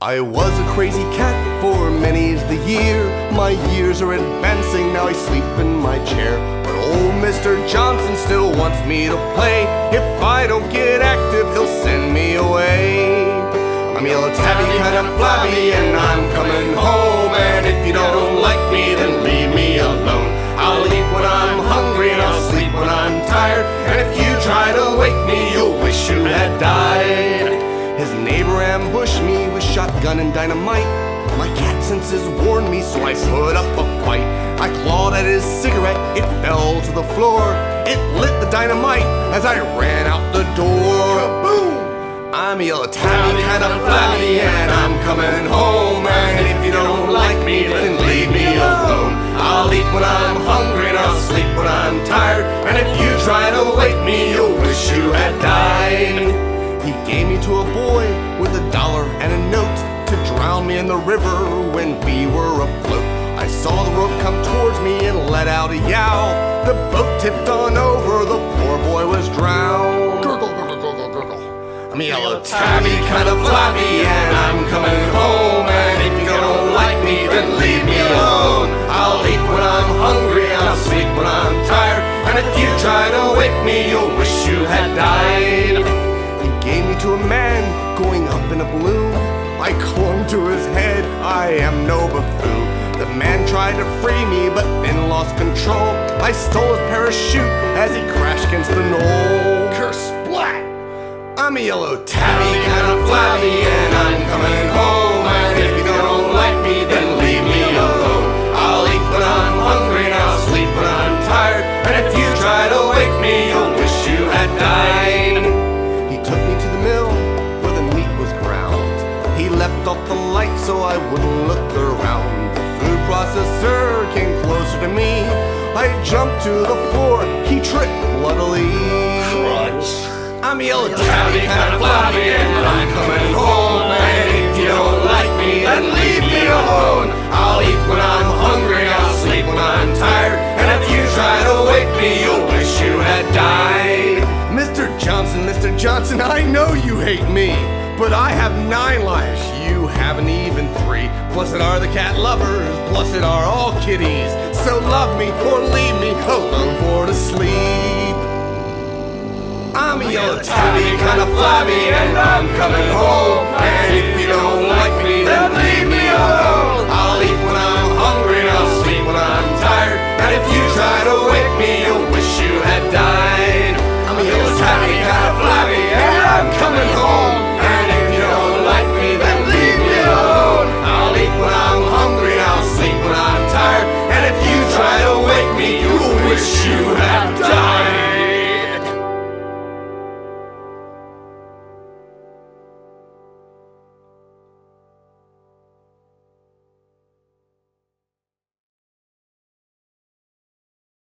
I was a crazy cat for many's the year. My years are advancing, now I sleep in my chair. But old Mr. Johnson still wants me to play. If I don't get active, he'll send me away. I'm yellow tabby, kinda flabby, and I'm coming home. And if you don't like me, shotgun and dynamite. My cat senses warned me, so I put up a fight. I clawed at his cigarette, it fell to the floor. It lit the dynamite as I ran out the door. Boom! I'm yellow tabby, kind of flabby, and I'm coming home. And if you don't like me, then leave me alone. I'll eat when I'm hungry, and I'll sleep when I'm tired. And if you try to wake me, you'll wish you had died. In the river when we were afloat. I saw the rope come towards me and let out a yowl. The boat tipped on over, the poor boy was drowned. Gurgle, gurgle, gurgle, gurgle. I'm yellow tabby, kind of flabby, and I'm coming home. And if you don't like me, then leave me alone. I'll eat when I'm hungry, I'll sleep when I'm tired. And if you try to wake me, you'll wish you had died. He gave me to a man going up in a balloon. I clung to his head, I am no buffoon. The man tried to free me, but then lost control. I stole his parachute as he crashed against the knoll. Curse splat! I'm a yellow tabby, kind of flabby, and I'm coming home. And if you don't like me, then leave me left off the light so I wouldn't look around. The food processor came closer to me. I jumped to the floor. He tripped bloodily. Crunch. I'm a yellow tabby, kind of flabby, and I'm coming home. And if you don't like me, then leave me alone. I'll eat when I'm hungry, I'll sleep when I'm tired. And if you try to wake me, you'll wish you had died. Mr. Johnson, Mr. Johnson, I know you hate me, but I have nine lives. You haven't even three. Blessed are the cat lovers, blessed are all kitties. So love me or leave me alone for to sleep. I'm a yellow tabby, kind of flabby, and I'm coming home.